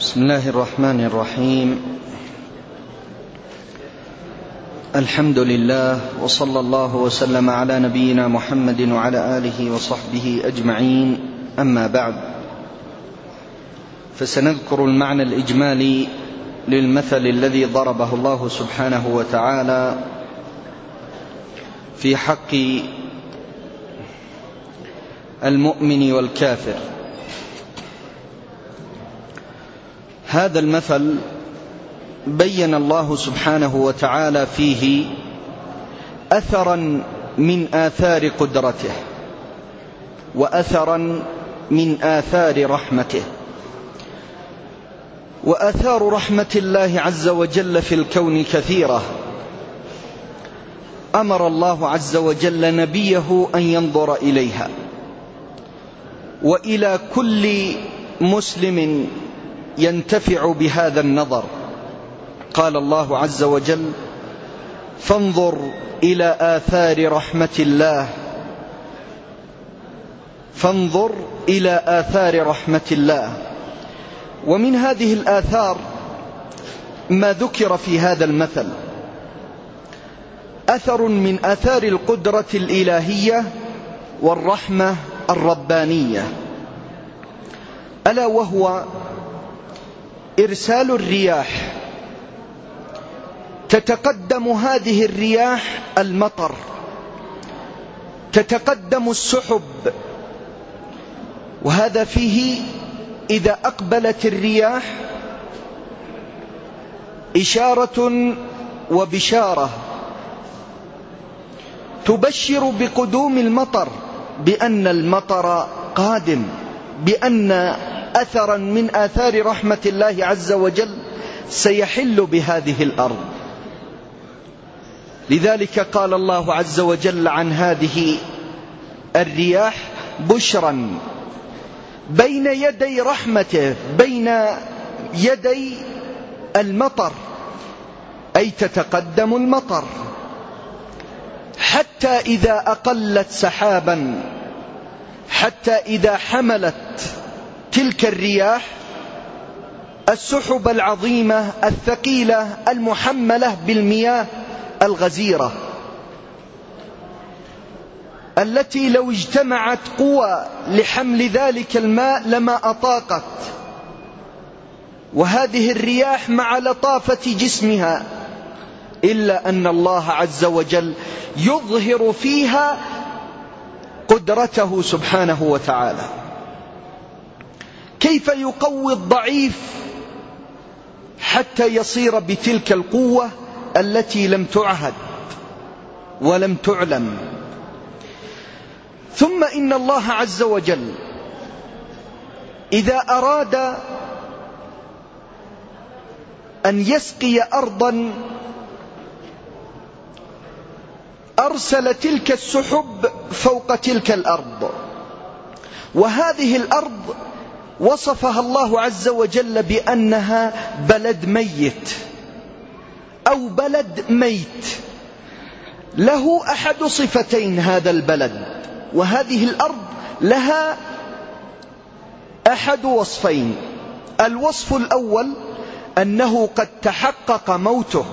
بسم الله الرحمن الرحيم. الحمد لله وصلى الله وسلم على نبينا محمد وعلى آله وصحبه أجمعين. أما بعد فسنذكر المعنى الإجمالي للمثل الذي ضربه الله سبحانه وتعالى في حق المؤمن والكافر. هذا المثل بين الله سبحانه وتعالى فيه اثرا من آثار قدرته واثرا من آثار رحمته. وأثار رحمة الله عز وجل في الكون كثيرة. أمر الله عز وجل نبيه أن ينظر إليها. وإلى كل مسلم ينتفع بهذا النظر. قال الله عز وجل فانظر إلى آثار رحمة الله. فانظر إلى آثار رحمة الله. ومن هذه الآثار ما ذكر في هذا المثل. أثر من آثار القدرة الإلهية والرحمة الربانية. ألا وهو إرسال الرياح. تتقدم هذه الرياح المطر. تتقدم السحب. وهذا فيه إذا أقبلت الرياح إشارة وبشارة. تبشر بقدوم المطر بأن المطر قادم بأن اثرا من آثار رحمة الله عز وجل سيحل بهذه الأرض. لذلك قال الله عز وجل عن هذه الرياح بشرا بين يدي رحمته بين يدي المطر أي تتقدم المطر. حتى إذا أقلت سحابا حتى إذا حملت تلك الرياح السحب العظيمة الثقيلة المحملة بالمياه الغزيرة التي لو اجتمعت قوى لحمل ذلك الماء لما أطاقت. وهذه الرياح مع لطافة جسمها إلا أن الله عز وجل يظهر فيها قدرته سبحانه وتعالى. كيف يقوي الضعيف حتى يصير بتلك القوة التي لم تعهد ولم تعلم؟ ثم إن الله عز وجل إذا أراد أن يسقي ارضا أرسل تلك السحب فوق تلك الأرض. وهذه الأرض وصفها الله عز وجل بأنها بلد ميت أو بلد ميت. له أحد صفتين هذا البلد وهذه الأرض لها أحد وصفين. الوصف الأول أنه قد تحقق موته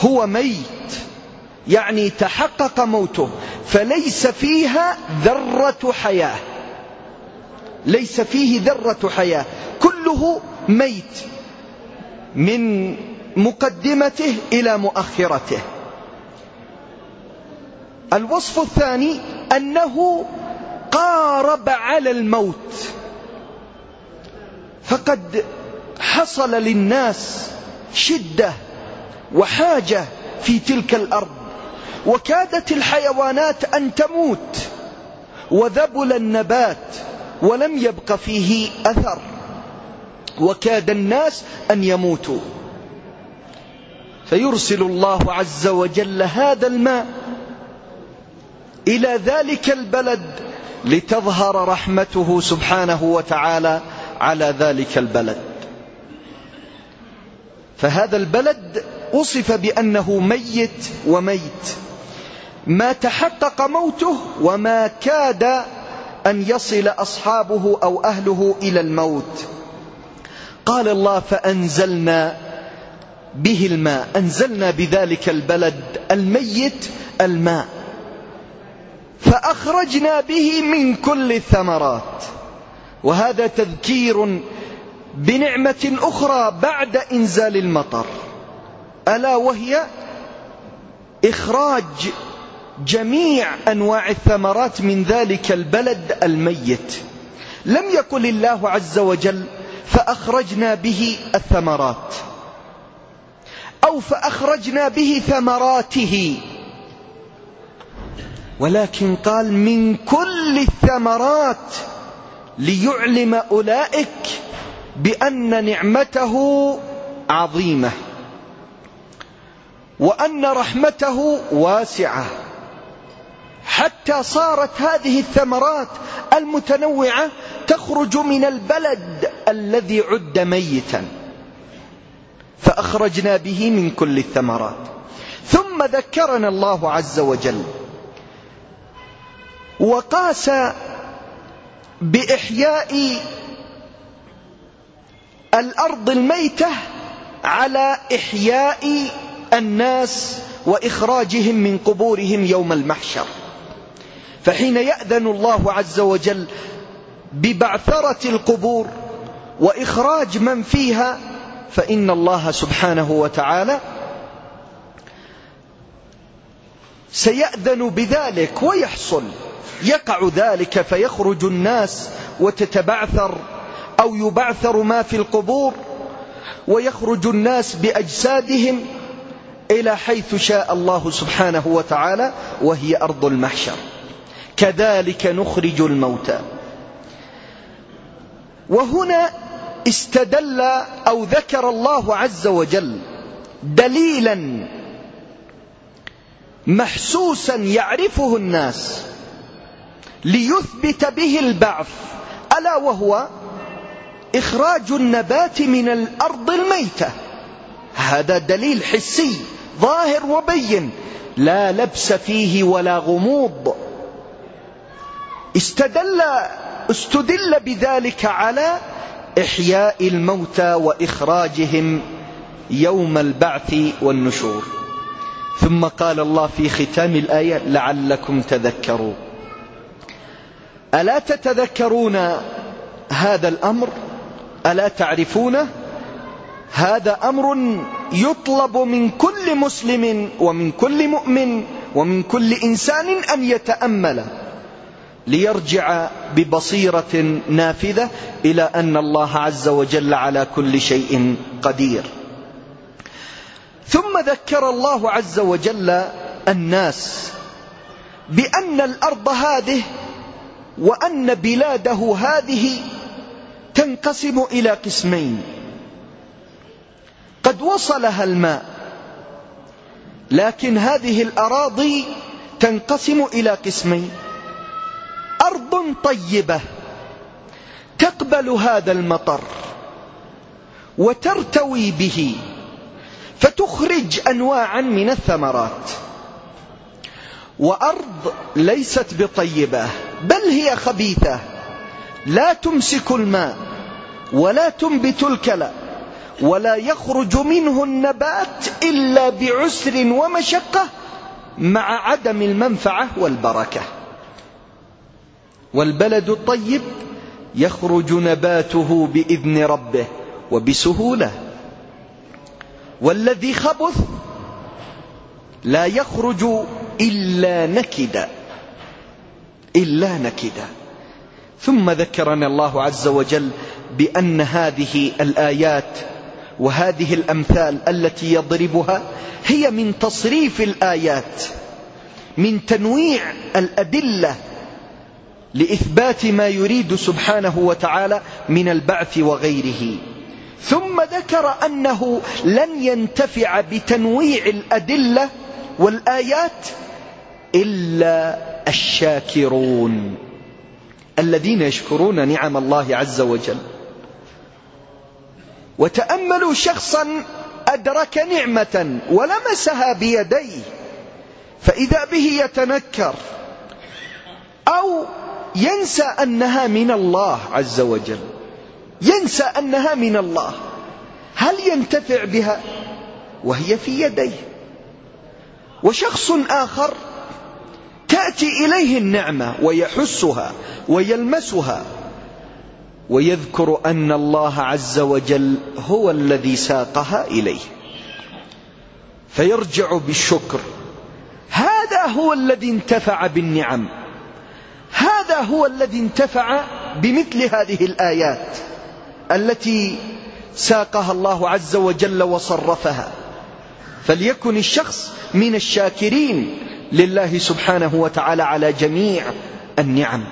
هو ميت يعني تحقق موته فليس فيها ذرة حياة. ليس فيه ذرة حياة. كله ميت. من مقدمته إلى مؤخرته. الوصف الثاني أنه قارب على الموت. فقد حصل للناس شدة وحاجة في تلك الأرض. وكادت الحيوانات أن تموت. وذبل النبات. ولم يبق فيه أثر. وكاد الناس أن يموتوا. فيرسل الله عز وجل هذا الماء إلى ذلك البلد لتظهر رحمته سبحانه وتعالى على ذلك البلد. فهذا البلد وصف بأنه ميت وميت. ما تحقق موته وما كاد أن يصل أصحابه أو أهله إلى الموت. قال الله فأنزلنا به الماء. أنزلنا بذلك البلد الميت الماء. فأخرجنا به من كل الثمرات. وهذا تذكير بنعمة أخرى بعد إنزال المطر. ألا وهي إخراج جميع أنواع الثمرات من ذلك البلد الميت. لم يقل الله عز وجل فأخرجنا به الثمرات. أو فأخرجنا به ثمراته. ولكن قال من كل الثمرات ليعلم أولئك بأن نعمته عظيمة. وأن رحمته واسعة. حتى صارت هذه الثمرات المتنوعة تخرج من البلد الذي عد ميتا. فأخرجنا به من كل الثمرات. ثم ذكرنا الله عز وجل وقاس بإحياء الأرض الميتة على إحياء الناس وإخراجهم من قبورهم يوم المحشر. فحين يأذن الله عز وجل ببعثرة القبور وإخراج من فيها فإن الله سبحانه وتعالى سيأذن بذلك ويحصل. يقع ذلك فيخرج الناس وتتبعثر أو يبعثر ما في القبور ويخرج الناس بأجسادهم إلى حيث شاء الله سبحانه وتعالى وهي أرض المحشر. كذلك نخرج الموتى. وهنا استدل أو ذكر الله عز وجل دليلا محسوسا يعرفه الناس ليثبت به البعث ألا وهو إخراج النبات من الأرض الميتة. هذا دليل حسي ظاهر وبين لا لبس فيه ولا غموض. استدل استدل بذلك على إحياء الموتى وإخراجهم يوم البعث والنشور. ثم قال الله في ختام الآية لعلكم تذكرون. ألا تتذكرون هذا الأمر؟ ألا تعرفونه هذا أمر يطلب من كل مسلم ومن كل مؤمن ومن كل إنسان أن يتأمل؟ ليرجع ببصيرة نافذة إلى أن الله عز وجل على كل شيء قدير. ثم ذكر الله عز وجل الناس بأن الأرض هذه وأن بلاده هذه تنقسم إلى قسمين. قد وصلها الماء لكن هذه الأراضي تنقسم إلى قسمين. طيبة تقبل هذا المطر وترتوي به فتخرج أنواعا من الثمرات. وأرض ليست بطيبة بل هي خبيثة لا تمسك الماء ولا تنبت الكلى ولا يخرج منه النبات إلا بعسر ومشقة مع عدم المنفعة والبركة. والبلد الطيب يخرج نباته بإذن ربه وبسهولة. والذي خبث لا يخرج إلا نكدا إلا نكدا ثم ذكرنا الله عز وجل بأن هذه الآيات وهذه الأمثال التي يضربها هي من تصريف الآيات من تنويع الأدلة لإثبات ما يريد سبحانه وتعالى من البعث وغيره. ثم ذكر أنه لن ينتفع بتنويع الأدلة والآيات إلا الشاكرون الذين يشكرون نعم الله عز وجل. وتأملوا شخصا أدرك نعمة ولمسها بيديه فإذا به يتنكر أو ينسى أنها من الله عز وجل. ينسى أنها من الله. هل ينتفع بها؟ وهي في يديه. وشخص آخر تأتي إليه النعمة ويحسها ويلمسها ويذكر أن الله عز وجل هو الذي ساقها إليه. فيرجع بالشكر. هذا هو الذي انتفع بالنعم. هو الذي انتفع بمثل هذه الآيات التي ساقها الله عز وجل وصرفها. فليكن الشخص من الشاكرين لله سبحانه وتعالى على جميع النعم.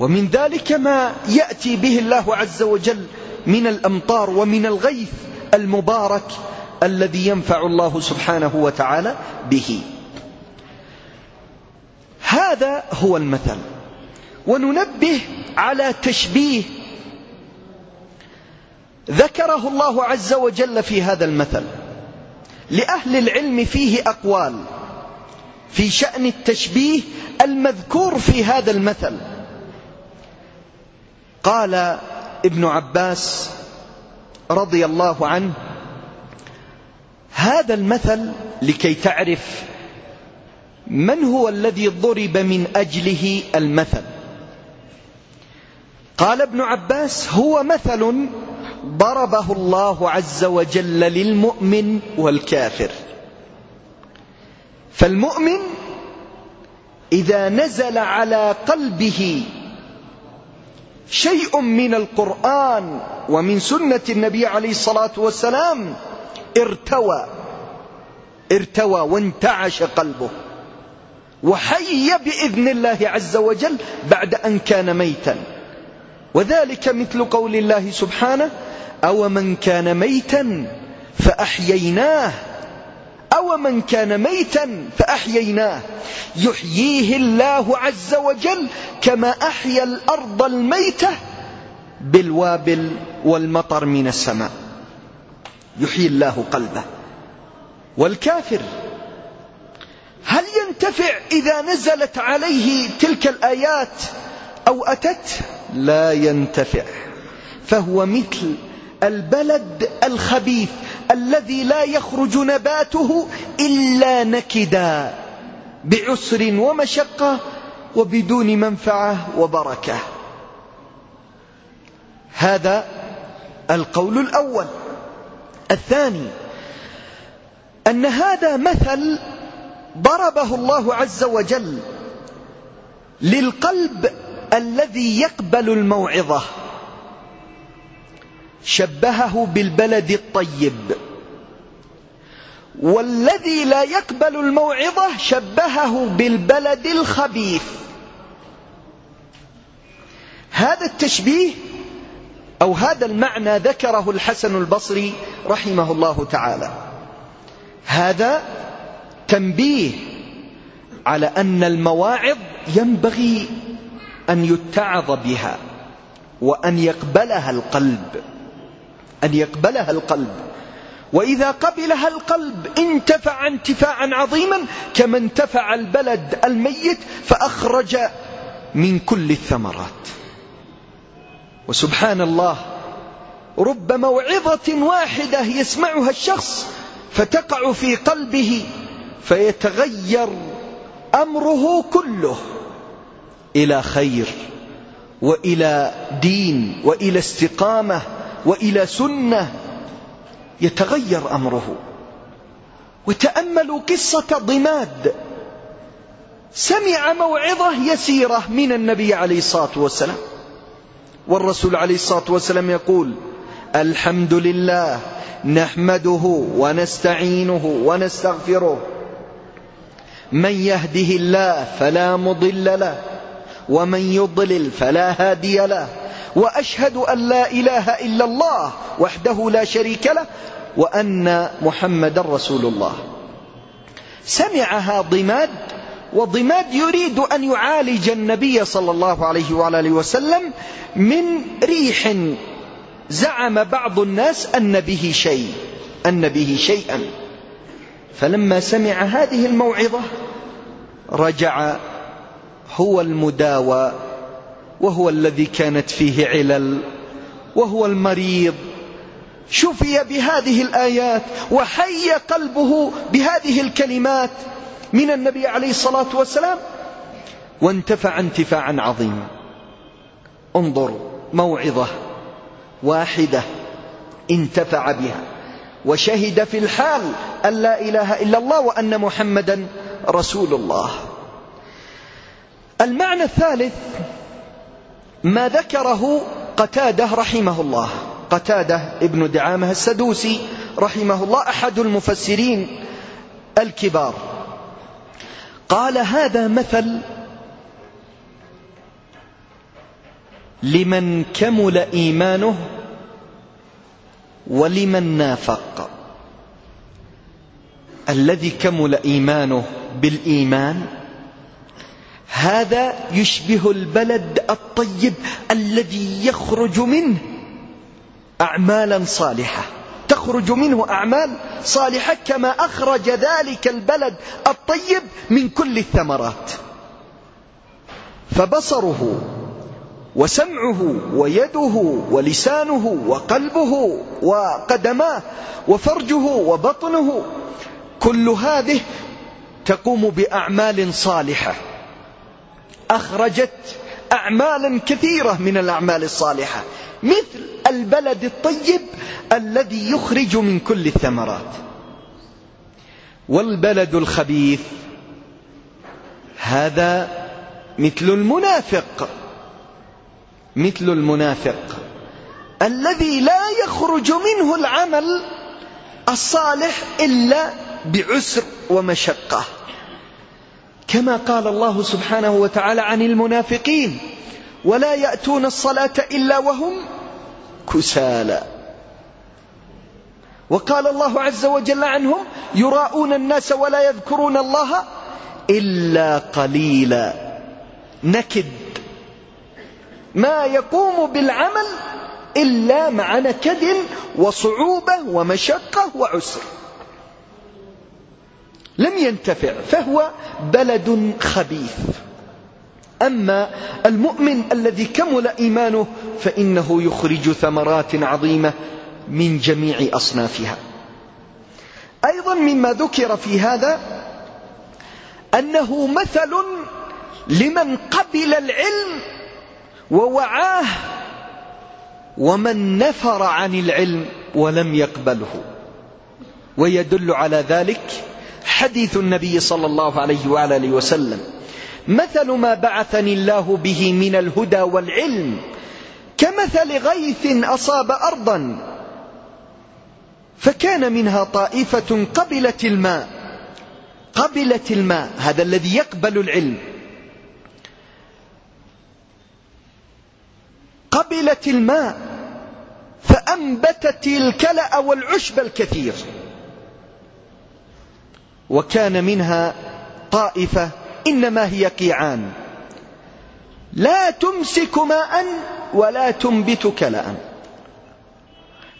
ومن ذلك ما يأتي به الله عز وجل من الأمطار ومن الغيث المبارك الذي ينفع الله سبحانه وتعالى به. هذا هو المثل. وننبه على تشبيه ذكره الله عز وجل في هذا المثل. لأهل العلم فيه أقوال في شأن التشبيه المذكور في هذا المثل. قال ابن عباس رضي الله عنه هذا المثل لكي تعرف من هو الذي ضرب من أجله المثل؟ قال ابن عباس هو مثل ضربه الله عز وجل للمؤمن والكافر. فالمؤمن إذا نزل على قلبه شيء من القرآن ومن سنة النبي عليه الصلاة والسلام ارتوى ارتوى وانتعش قلبه. وحي بإذن الله عز وجل بعد أن كان ميتا. وذلك مثل قول الله سبحانه أو من كان ميتا فأحييناه. أو من كان ميتا فأحييناه. يحييه الله عز وجل كما أحيا الأرض الميتة بالوابل والمطر من السماء. يحيي الله قلبه. والكافر هل ينتفع إذا نزلت عليه تلك الآيات أو أتت؟ لا ينتفع. فهو مثل البلد الخبيث الذي لا يخرج نباته إلا نكدا بعسر ومشقة وبدون منفعة وبركة. هذا القول الأول. الثاني أن هذا مثل ضربه الله عز وجل للقلب الذي يقبل الموعظة. شبهه بالبلد الطيب. والذي لا يقبل الموعظة شبهه بالبلد الخبيث. هذا التشبيه أو هذا المعنى ذكره الحسن البصري رحمه الله تعالى. هذا تنبيه على أن المواعظ ينبغي أن يتعظ بها وأن يقبلها القلب أن يقبلها القلب. وإذا قبلها القلب انتفع انتفاعا عظيما كما انتفع البلد الميت فأخرج من كل الثمرات. وسبحان الله رب موعظة واحدة يسمعها الشخص فتقع في قلبه فيتغير أمره كله إلى خير وإلى دين وإلى استقامة وإلى سنة. يتغير أمره. وتأملوا قصة ضماد. سمع موعظة يسيرة من النبي عليه الصلاة والسلام. والرسول عليه الصلاة والسلام يقول الحمد لله نحمده ونستعينه ونستغفره من يهده الله فلا مضل له ومن يضلل فلا هادي له وأشهد أن لا إله إلا الله وحده لا شريك له وأن محمد رسول الله. سمعها ضماد وضماد يريد أن يعالج النبي صلى الله عليه وعلى وسلم من ريح زعم بعض الناس أن به شيء أن به شيئا. فلما سمع هذه الموعظة رجع هو المداوى وهو الذي كانت فيه علل وهو المريض. شفي بهذه الآيات وحي قلبه بهذه الكلمات من النبي عليه الصلاة والسلام وانتفع انتفاعا عظيما. انظر موعظة واحدة انتفع بها وشهد في الحال أن لا إله إلا الله وأن محمدا رسول الله. المعنى الثالث ما ذكره قتادة رحمه الله. قتادة ابن دعامة السدوسي رحمه الله أحد المفسرين الكبار. قال هذا مثل لمن كمل إيمانه ولمن نافق. الذي كمل إيمانه بالإيمان هذا يشبه البلد الطيب الذي يخرج منه أعمالا صالحة. تخرج منه أعمال صالحة كما أخرج ذلك البلد الطيب من كل الثمرات. فبصره وسمعه ويده ولسانه وقلبه وقدماه وفرجه وبطنه كل هذه تقوم بأعمال صالحة. أخرجت أعمالا كثيرة من الأعمال الصالحة مثل البلد الطيب الذي يخرج من كل الثمرات. والبلد الخبيث هذا مثل المنافق مثل المنافق الذي لا يخرج منه العمل الصالح إلا بعسر ومشقة. كما قال الله سبحانه وتعالى عن المنافقين ولا يأتون الصلاة إلا وهم كسالى. وقال الله عز وجل عنهم يراءون الناس ولا يذكرون الله إلا قليلا. نكد. ما يقوم بالعمل إلا مع نكد وصعوبة ومشقة وعسر. لم ينتفع فهو بلد خبيث. أما المؤمن الذي كمل إيمانه فإنه يخرج ثمرات عظيمة من جميع أصنافها. أيضا مما ذكر في هذا أنه مثل لمن قبل العلم ووعاه ومن نفر عن العلم ولم يقبله. ويدل على ذلك حديث النبي صلى الله عليه وعلى وسلم. مثل ما بعثني الله به من الهدى والعلم كمثل غيث أصاب أرضا فكان منها طائفة قبلت الماء. قبلت الماء هذا الذي يقبل العلم. قبلت الماء فأنبتت الكلأ والعشب الكثير. وكان منها طائفة إنما هي قيعان. لا تمسك ماء ولا تنبت كلأ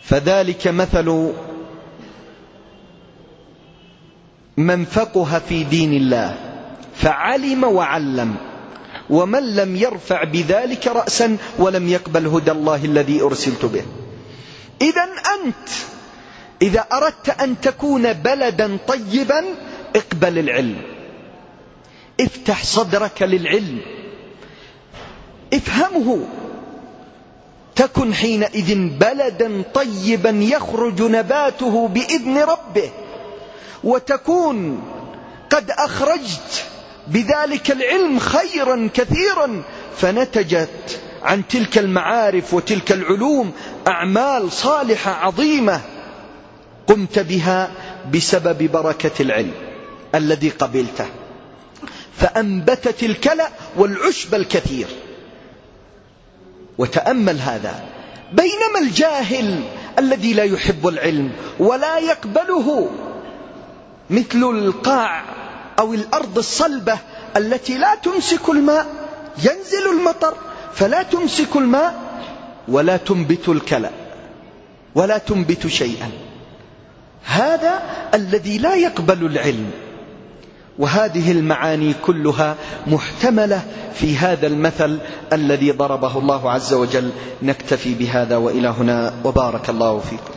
فذلك مثل من فقه في دين الله فعلم وعلم ومن لم يرفع بذلك رأسا ولم يقبل هدى الله الذي أرسلت به. إذا أنت إذا أردت أن تكون بلدا طيبا اقبل العلم. افتح صدرك للعلم. افهمه. تكن حينئذ بلدا طيبا يخرج نباته بإذن ربه. وتكون قد أخرجت بذلك العلم خيرا كثيرا فنتجت عن تلك المعارف وتلك العلوم أعمال صالحة عظيمة. قمت بها بسبب بركة العلم الذي قبلته. فأنبتت الكلأ والعشب الكثير. وتأمل هذا بينما الجاهل الذي لا يحب العلم ولا يقبله مثل القاع أو الأرض الصلبة التي لا تمسك الماء ينزل المطر فلا تمسك الماء ولا تنبت الكلأ ولا تنبت شيئا. هذا الذي لا يقبل العلم. وهذه المعاني كلها محتملة في هذا المثل الذي ضربه الله عز وجل. نكتفي بهذا وإلى هنا. وبارك الله فيكم.